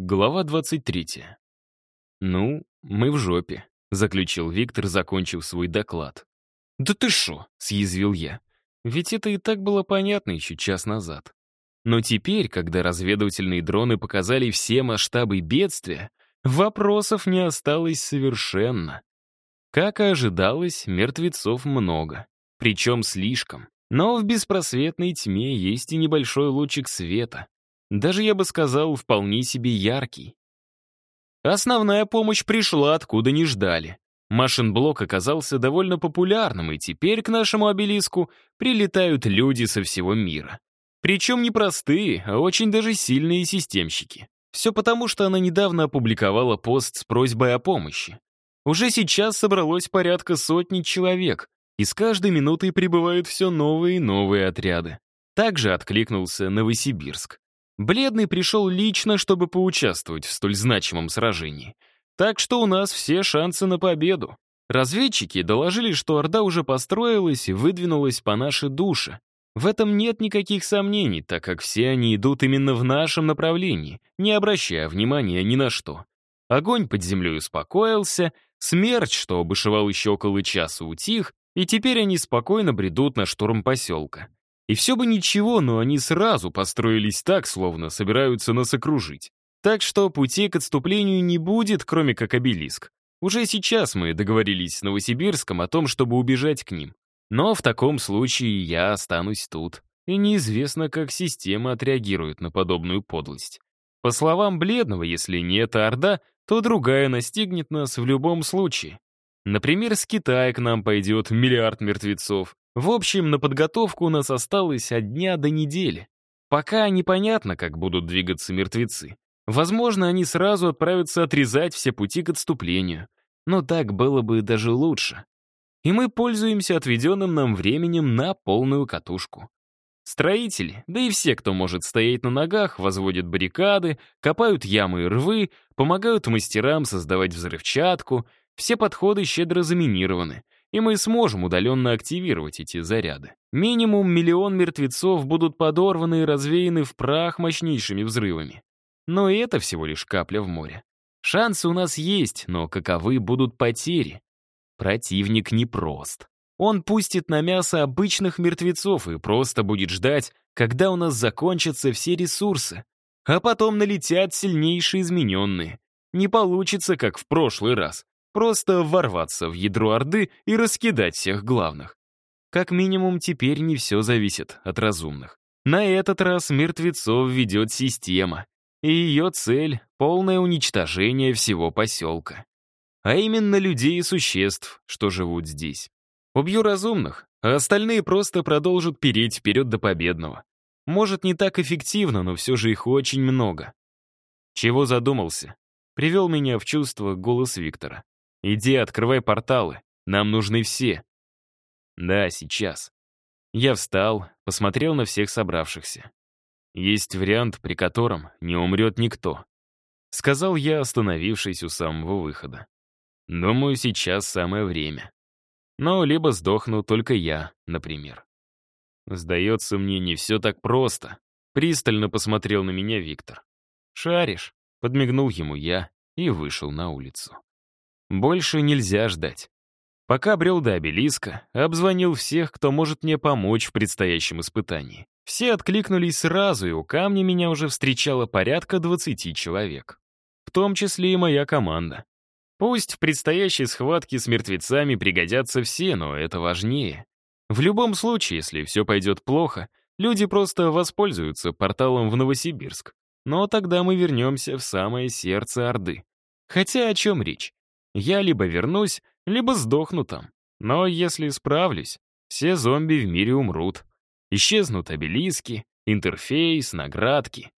Глава 23. «Ну, мы в жопе», — заключил Виктор, закончив свой доклад. «Да ты шо?» — съязвил я. Ведь это и так было понятно еще час назад. Но теперь, когда разведывательные дроны показали все масштабы бедствия, вопросов не осталось совершенно. Как и ожидалось, мертвецов много. Причем слишком. Но в беспросветной тьме есть и небольшой лучик света. Даже, я бы сказал, вполне себе яркий. Основная помощь пришла, откуда не ждали. Машинблок оказался довольно популярным, и теперь к нашему обелиску прилетают люди со всего мира. Причем не простые, а очень даже сильные системщики. Все потому, что она недавно опубликовала пост с просьбой о помощи. Уже сейчас собралось порядка сотни человек, и с каждой минутой прибывают все новые и новые отряды. Также откликнулся Новосибирск. Бледный пришел лично, чтобы поучаствовать в столь значимом сражении. Так что у нас все шансы на победу. Разведчики доложили, что Орда уже построилась и выдвинулась по нашей душе. В этом нет никаких сомнений, так как все они идут именно в нашем направлении, не обращая внимания ни на что. Огонь под землей успокоился, смерч, что бушевал еще около часа, утих, и теперь они спокойно бредут на штурм поселка. И все бы ничего, но они сразу построились так, словно собираются нас окружить. Так что пути к отступлению не будет, кроме как обелиск. Уже сейчас мы договорились с Новосибирском о том, чтобы убежать к ним. Но в таком случае я останусь тут. И неизвестно, как система отреагирует на подобную подлость. По словам Бледного, если не эта Орда, то другая настигнет нас в любом случае. Например, с Китая к нам пойдет миллиард мертвецов, в общем, на подготовку у нас осталось от дня до недели. Пока непонятно, как будут двигаться мертвецы. Возможно, они сразу отправятся отрезать все пути к отступлению. Но так было бы даже лучше. И мы пользуемся отведенным нам временем на полную катушку. Строители, да и все, кто может стоять на ногах, возводят баррикады, копают ямы и рвы, помогают мастерам создавать взрывчатку, все подходы щедро заминированы — и мы сможем удаленно активировать эти заряды. Минимум миллион мертвецов будут подорваны и развеяны в прах мощнейшими взрывами. Но и это всего лишь капля в море. Шансы у нас есть, но каковы будут потери? Противник непрост. Он пустит на мясо обычных мертвецов и просто будет ждать, когда у нас закончатся все ресурсы. А потом налетят сильнейшие измененные. Не получится, как в прошлый раз. Просто ворваться в ядро Орды и раскидать всех главных. Как минимум, теперь не все зависит от разумных. На этот раз мертвецов ведет система, и ее цель — полное уничтожение всего поселка. А именно людей и существ, что живут здесь. Убью разумных, а остальные просто продолжат переть вперед до победного. Может, не так эффективно, но все же их очень много. Чего задумался? Привел меня в чувство голос Виктора. Иди, открывай порталы. Нам нужны все. Да, сейчас. Я встал, посмотрел на всех собравшихся. Есть вариант, при котором не умрет никто. Сказал я, остановившись у самого выхода. Думаю, сейчас самое время. Но либо сдохну только я, например. Сдается мне, не все так просто. Пристально посмотрел на меня Виктор. «Шаришь?» — подмигнул ему я и вышел на улицу. Больше нельзя ждать. Пока брел до обелиска, обзвонил всех, кто может мне помочь в предстоящем испытании. Все откликнулись сразу, и у камня меня уже встречало порядка 20 человек. В том числе и моя команда. Пусть в предстоящей схватке с мертвецами пригодятся все, но это важнее. В любом случае, если все пойдет плохо, люди просто воспользуются порталом в Новосибирск. Но тогда мы вернемся в самое сердце Орды. Хотя о чем речь? Я либо вернусь, либо сдохну там. Но если справлюсь, все зомби в мире умрут. Исчезнут обелиски, интерфейс, наградки.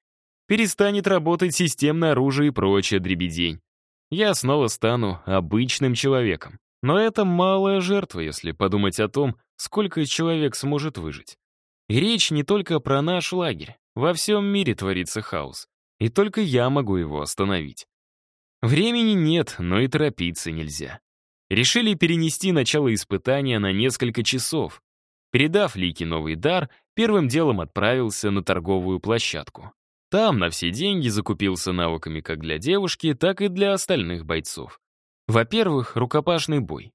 Перестанет работать системное оружие и прочая дребедень. Я снова стану обычным человеком. Но это малая жертва, если подумать о том, сколько человек сможет выжить. И речь не только про наш лагерь. Во всем мире творится хаос. И только я могу его остановить. Времени нет, но и торопиться нельзя. Решили перенести начало испытания на несколько часов. Передав Лике новый дар, первым делом отправился на торговую площадку. Там на все деньги закупился навыками как для девушки, так и для остальных бойцов. Во-первых, рукопашный бой.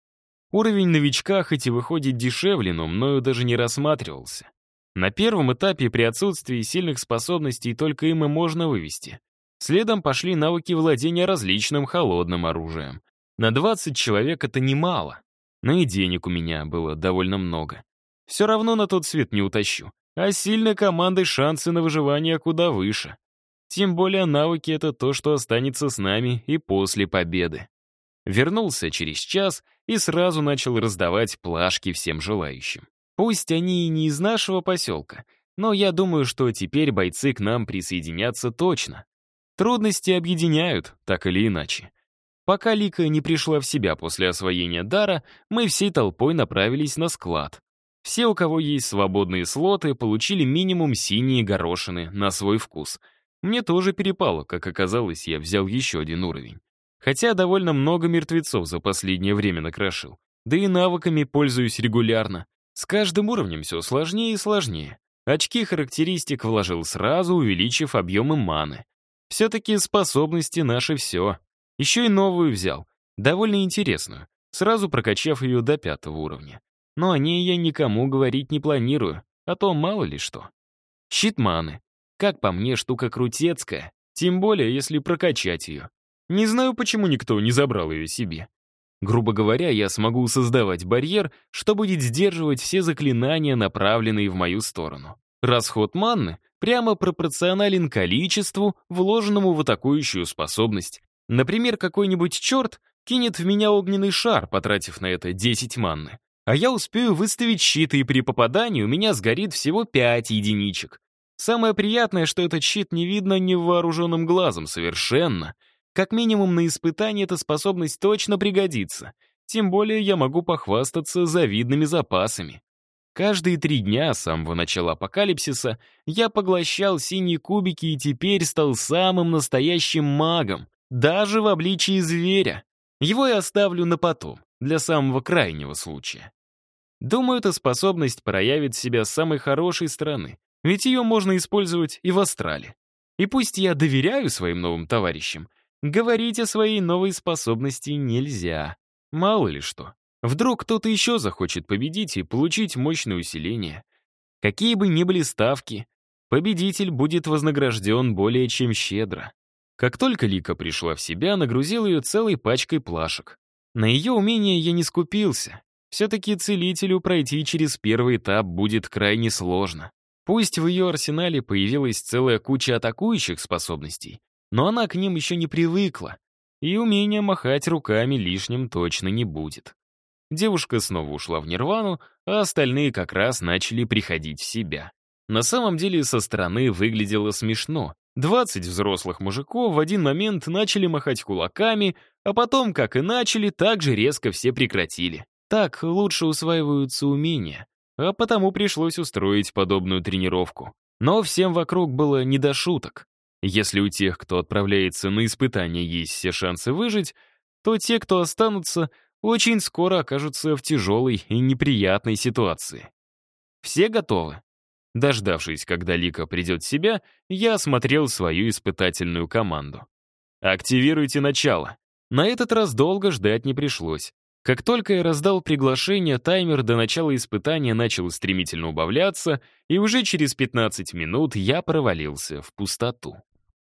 Уровень новичка хоть и выходит дешевле, но мною даже не рассматривался. На первом этапе при отсутствии сильных способностей только им и можно вывести. Следом пошли навыки владения различным холодным оружием. На 20 человек это немало, но и денег у меня было довольно много. Все равно на тот свет не утащу. А сильной командой шансы на выживание куда выше. Тем более навыки — это то, что останется с нами и после победы. Вернулся через час и сразу начал раздавать плашки всем желающим. Пусть они и не из нашего поселка, но я думаю, что теперь бойцы к нам присоединятся точно. Трудности объединяют, так или иначе. Пока Лика не пришла в себя после освоения дара, мы всей толпой направились на склад. Все, у кого есть свободные слоты, получили минимум синие горошины на свой вкус. Мне тоже перепало, как оказалось, я взял еще один уровень. Хотя довольно много мертвецов за последнее время накрошил. Да и навыками пользуюсь регулярно. С каждым уровнем все сложнее и сложнее. Очки характеристик вложил сразу, увеличив объемы маны. Все-таки способности наши все. Еще и новую взял, довольно интересную, сразу прокачав ее до пятого уровня. Но о ней я никому говорить не планирую, а то мало ли что. Щитманы. Как по мне, штука крутецкая, тем более, если прокачать ее. Не знаю, почему никто не забрал ее себе. Грубо говоря, я смогу создавать барьер, что будет сдерживать все заклинания, направленные в мою сторону. Расход манны прямо пропорционален количеству, вложенному в атакующую способность. Например, какой-нибудь черт кинет в меня огненный шар, потратив на это 10 манны а я успею выставить щит, и при попадании у меня сгорит всего 5 единичек. Самое приятное, что этот щит не видно невооруженным глазом совершенно. Как минимум на испытании эта способность точно пригодится. Тем более я могу похвастаться завидными запасами. Каждые три дня с самого начала апокалипсиса я поглощал синие кубики и теперь стал самым настоящим магом, даже в обличии зверя. Его я оставлю на потом, для самого крайнего случая. Думаю, эта способность проявит себя с самой хорошей стороны, ведь ее можно использовать и в астрале. И пусть я доверяю своим новым товарищам, говорить о своей новой способности нельзя. Мало ли что. Вдруг кто-то еще захочет победить и получить мощное усиление. Какие бы ни были ставки, победитель будет вознагражден более чем щедро. Как только Лика пришла в себя, нагрузил ее целой пачкой плашек. На ее умение я не скупился, все-таки целителю пройти через первый этап будет крайне сложно. Пусть в ее арсенале появилась целая куча атакующих способностей, но она к ним еще не привыкла, и умения махать руками лишним точно не будет. Девушка снова ушла в нирвану, а остальные как раз начали приходить в себя. На самом деле со стороны выглядело смешно. 20 взрослых мужиков в один момент начали махать кулаками, а потом, как и начали, так же резко все прекратили. Так лучше усваиваются умения, а потому пришлось устроить подобную тренировку. Но всем вокруг было не до шуток. Если у тех, кто отправляется на испытания, есть все шансы выжить, то те, кто останутся, очень скоро окажутся в тяжелой и неприятной ситуации. Все готовы? Дождавшись, когда Лика придет в себя, я осмотрел свою испытательную команду. «Активируйте начало». На этот раз долго ждать не пришлось. Как только я раздал приглашение, таймер до начала испытания начал стремительно убавляться, и уже через 15 минут я провалился в пустоту.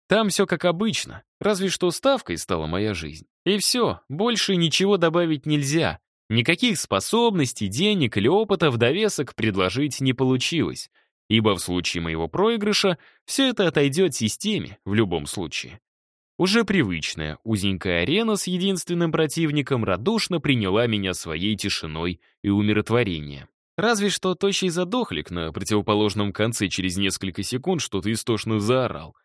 Там все как обычно, разве что ставкой стала моя жизнь. И все, больше ничего добавить нельзя. Никаких способностей, денег или опыта в довесок предложить не получилось, ибо в случае моего проигрыша все это отойдет системе в любом случае. Уже привычная, узенькая арена с единственным противником радушно приняла меня своей тишиной и умиротворением. Разве что тощий задохлик на противоположном конце через несколько секунд что-то истошно заорал.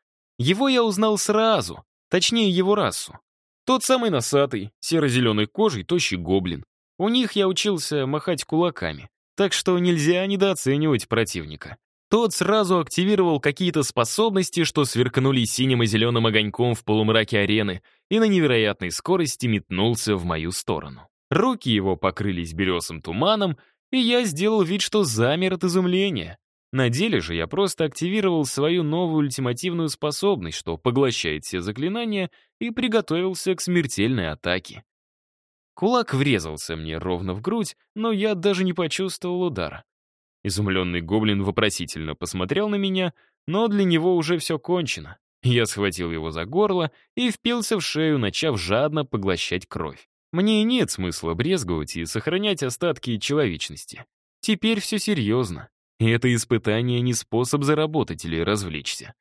Его я узнал сразу, точнее его расу. Тот самый носатый, серо-зеленой кожей, тощий гоблин. У них я учился махать кулаками, так что нельзя недооценивать противника. Тот сразу активировал какие-то способности, что сверкнули синим и зеленым огоньком в полумраке арены, и на невероятной скорости метнулся в мою сторону. Руки его покрылись березым туманом, и я сделал вид, что замер от изумления. На деле же я просто активировал свою новую ультимативную способность, что поглощает все заклинания, и приготовился к смертельной атаке. Кулак врезался мне ровно в грудь, но я даже не почувствовал удара. Изумленный гоблин вопросительно посмотрел на меня, но для него уже все кончено. Я схватил его за горло и впился в шею, начав жадно поглощать кровь. Мне нет смысла брезговать и сохранять остатки человечности. Теперь все серьезно. И это испытание не способ заработать или развлечься.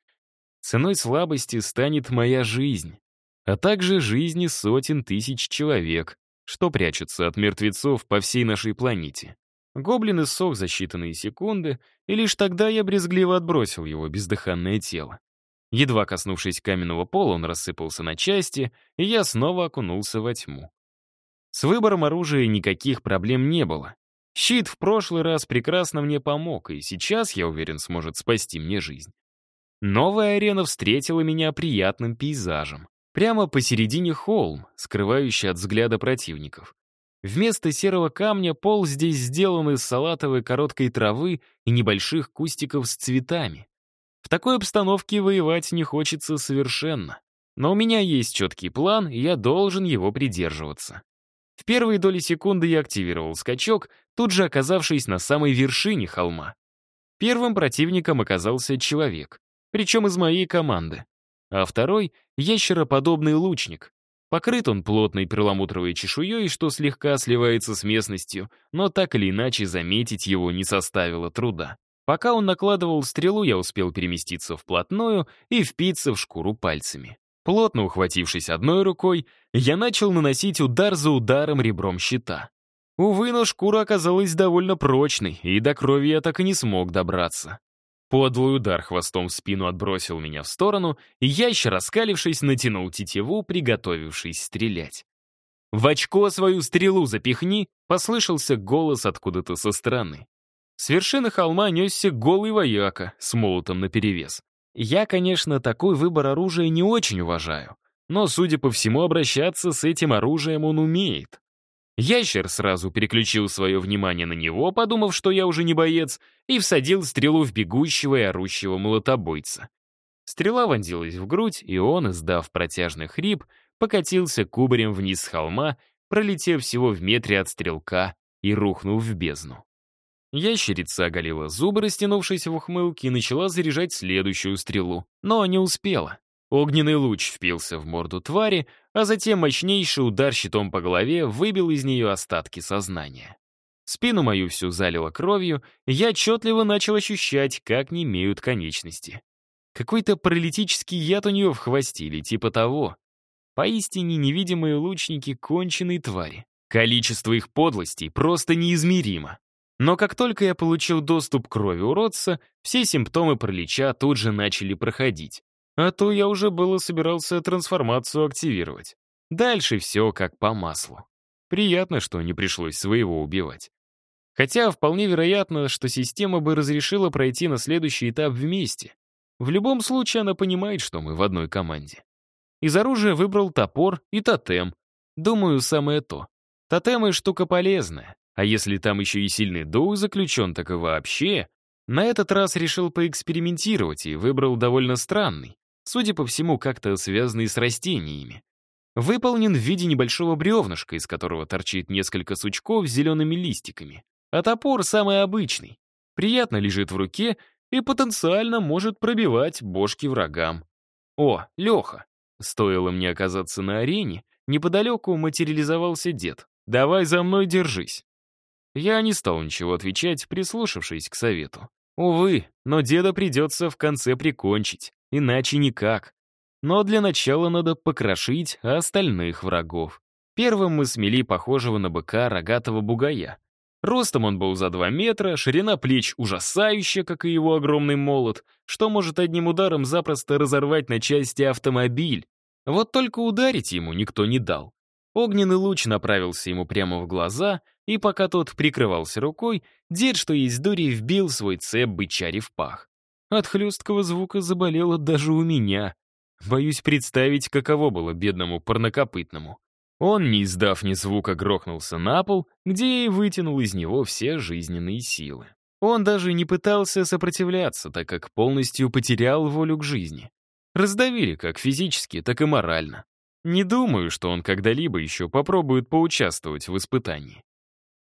Ценой слабости станет моя жизнь, а также жизни сотен тысяч человек, что прячутся от мертвецов по всей нашей планете. Гоблин иссох за считанные секунды, и лишь тогда я брезгливо отбросил его бездыханное тело. Едва коснувшись каменного пола, он рассыпался на части, и я снова окунулся во тьму. С выбором оружия никаких проблем не было. Щит в прошлый раз прекрасно мне помог, и сейчас, я уверен, сможет спасти мне жизнь. Новая арена встретила меня приятным пейзажем. Прямо посередине холм, скрывающий от взгляда противников. Вместо серого камня пол здесь сделан из салатовой короткой травы и небольших кустиков с цветами. В такой обстановке воевать не хочется совершенно. Но у меня есть четкий план, и я должен его придерживаться. В первые доли секунды я активировал скачок, тут же оказавшись на самой вершине холма. Первым противником оказался человек, причем из моей команды. А второй — ящероподобный лучник. Покрыт он плотной перламутровой чешуей, что слегка сливается с местностью, но так или иначе заметить его не составило труда. Пока он накладывал стрелу, я успел переместиться вплотную и впиться в шкуру пальцами. Плотно ухватившись одной рукой, я начал наносить удар за ударом ребром щита. Увы, но шкура оказалась довольно прочной, и до крови я так и не смог добраться. Подлый удар хвостом в спину отбросил меня в сторону, и я, раскалившись, натянул тетиву, приготовившись стрелять. «В очко свою стрелу запихни!» — послышался голос откуда-то со стороны. С вершины холма несся голый вояка с молотом наперевес. Я, конечно, такой выбор оружия не очень уважаю, но, судя по всему, обращаться с этим оружием он умеет. Ящер сразу переключил свое внимание на него, подумав, что я уже не боец, и всадил стрелу в бегущего и орущего молотобойца. Стрела вонзилась в грудь, и он, издав протяжный хрип, покатился кубарем вниз с холма, пролетев всего в метре от стрелка и рухнув в бездну. Ящерица оголила зубы, растянувшись в ухмылке, и начала заряжать следующую стрелу, но не успела. Огненный луч впился в морду твари, а затем мощнейший удар щитом по голове выбил из нее остатки сознания. Спину мою всю залило кровью, я отчетливо начал ощущать, как не имеют конечности. Какой-то паралитический яд у нее в хвосте или типа того. Поистине невидимые лучники — конченые твари. Количество их подлостей просто неизмеримо. Но как только я получил доступ к крови уродца, все симптомы пролича тут же начали проходить. А то я уже было собирался трансформацию активировать. Дальше все как по маслу. Приятно, что не пришлось своего убивать. Хотя вполне вероятно, что система бы разрешила пройти на следующий этап вместе. В любом случае она понимает, что мы в одной команде. Из оружия выбрал топор и тотем. Думаю, самое то. Тотемы — штука полезная. А если там еще и сильный дух заключен, так и вообще. На этот раз решил поэкспериментировать и выбрал довольно странный, судя по всему, как-то связанный с растениями. Выполнен в виде небольшого бревнышка, из которого торчит несколько сучков с зелеными листиками. А топор самый обычный. Приятно лежит в руке и потенциально может пробивать бошки врагам. О, Леха. Стоило мне оказаться на арене, неподалеку материализовался дед. «Давай за мной держись». Я не стал ничего отвечать, прислушавшись к совету. Увы, но деда придется в конце прикончить, иначе никак. Но для начала надо покрошить остальных врагов. Первым мы смели похожего на быка рогатого бугая. Ростом он был за два метра, ширина плеч ужасающая, как и его огромный молот, что может одним ударом запросто разорвать на части автомобиль. Вот только ударить ему никто не дал. Огненный луч направился ему прямо в глаза, и пока тот прикрывался рукой, дед, что есть дури, вбил свой цеп бычари в пах. От хлесткого звука заболело даже у меня. Боюсь представить, каково было бедному парнокопытному. Он, не издав ни звука, грохнулся на пол, где и вытянул из него все жизненные силы. Он даже не пытался сопротивляться, так как полностью потерял волю к жизни. Раздавили как физически, так и морально. Не думаю, что он когда-либо еще попробует поучаствовать в испытании.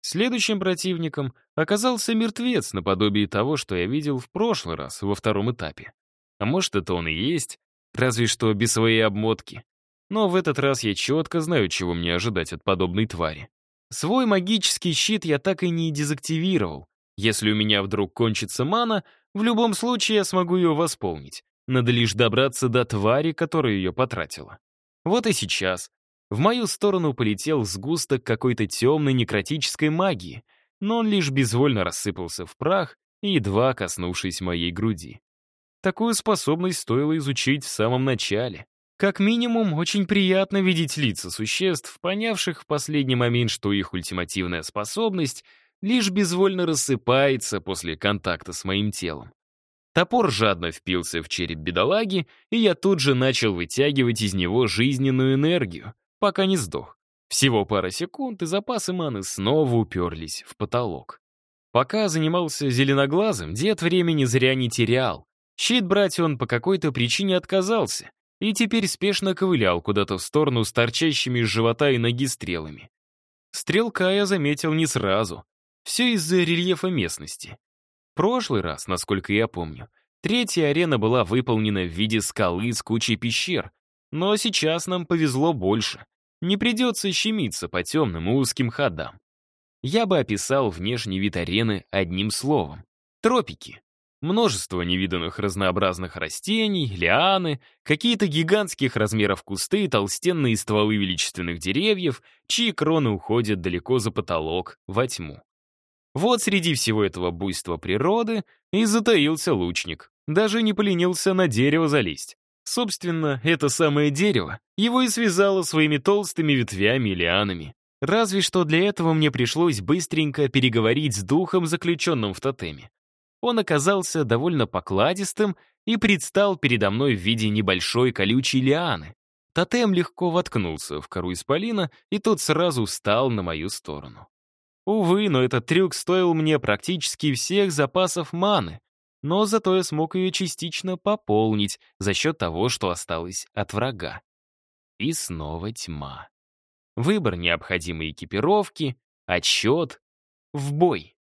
Следующим противником оказался мертвец наподобие того, что я видел в прошлый раз, во втором этапе. А может, это он и есть, разве что без своей обмотки. Но в этот раз я четко знаю, чего мне ожидать от подобной твари. Свой магический щит я так и не дезактивировал. Если у меня вдруг кончится мана, в любом случае я смогу ее восполнить. Надо лишь добраться до твари, которая ее потратила. Вот и сейчас. В мою сторону полетел сгусток какой-то темной некротической магии, но он лишь безвольно рассыпался в прах, едва коснувшись моей груди. Такую способность стоило изучить в самом начале. Как минимум, очень приятно видеть лица существ, понявших в последний момент, что их ультимативная способность лишь безвольно рассыпается после контакта с моим телом. Топор жадно впился в череп бедолаги, и я тут же начал вытягивать из него жизненную энергию, пока не сдох. Всего пара секунд, и запасы маны снова уперлись в потолок. Пока занимался зеленоглазым, дед времени зря не терял. Щит брать он по какой-то причине отказался, и теперь спешно ковылял куда-то в сторону с торчащими из живота и ноги стрелами. Стрелка я заметил не сразу. Все из-за рельефа местности. Прошлый раз, насколько я помню, третья арена была выполнена в виде скалы с кучей пещер, но сейчас нам повезло больше. Не придется щемиться по темным узким ходам. Я бы описал внешний вид арены одним словом. Тропики. Множество невиданных разнообразных растений, лианы, какие-то гигантских размеров кусты толстенные стволы величественных деревьев, чьи кроны уходят далеко за потолок, во тьму. Вот среди всего этого буйства природы и затаился лучник. Даже не поленился на дерево залезть. Собственно, это самое дерево его и связало своими толстыми ветвями и лианами. Разве что для этого мне пришлось быстренько переговорить с духом, заключенным в тотеме. Он оказался довольно покладистым и предстал передо мной в виде небольшой колючей лианы. Тотем легко воткнулся в кору исполина, и тот сразу встал на мою сторону. Увы, но этот трюк стоил мне практически всех запасов маны, но зато я смог ее частично пополнить за счет того, что осталось от врага. И снова тьма. Выбор необходимой экипировки, отсчет, в бой.